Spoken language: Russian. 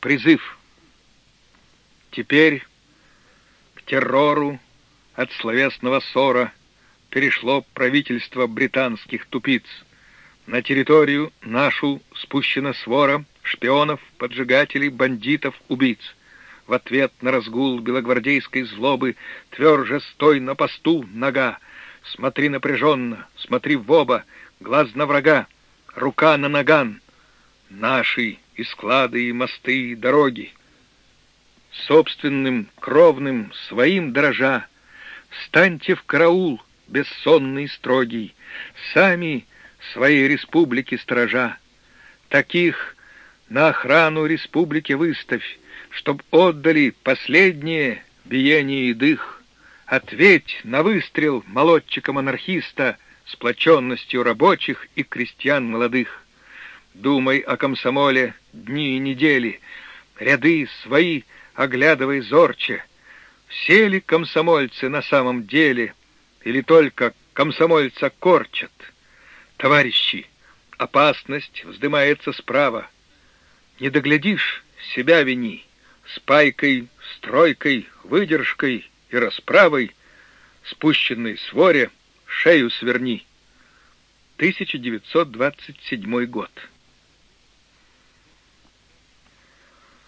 призыв. Теперь к террору от словесного ссора перешло правительство британских тупиц. На территорию нашу спущена свора шпионов, поджигателей, бандитов, убийц. В ответ на разгул белогвардейской злобы тверже стой на посту, нога. Смотри напряженно, смотри в оба, глаз на врага, рука на наган. Наши и склады, и мосты, и дороги. Собственным, кровным, своим дрожа, Встаньте в караул, бессонный строгий, Сами своей республики сторожа. Таких на охрану республики выставь, Чтоб отдали последнее биение и дых. Ответь на выстрел молодчика-монархиста Сплоченностью рабочих и крестьян молодых. Думай о комсомоле дни и недели, Ряды свои оглядывай зорче. Все ли комсомольцы на самом деле, Или только комсомольца корчат? Товарищи, опасность вздымается справа. Не доглядишь, себя вини. С пайкой, стройкой, выдержкой и расправой Спущенной своре шею сверни. 1927 год.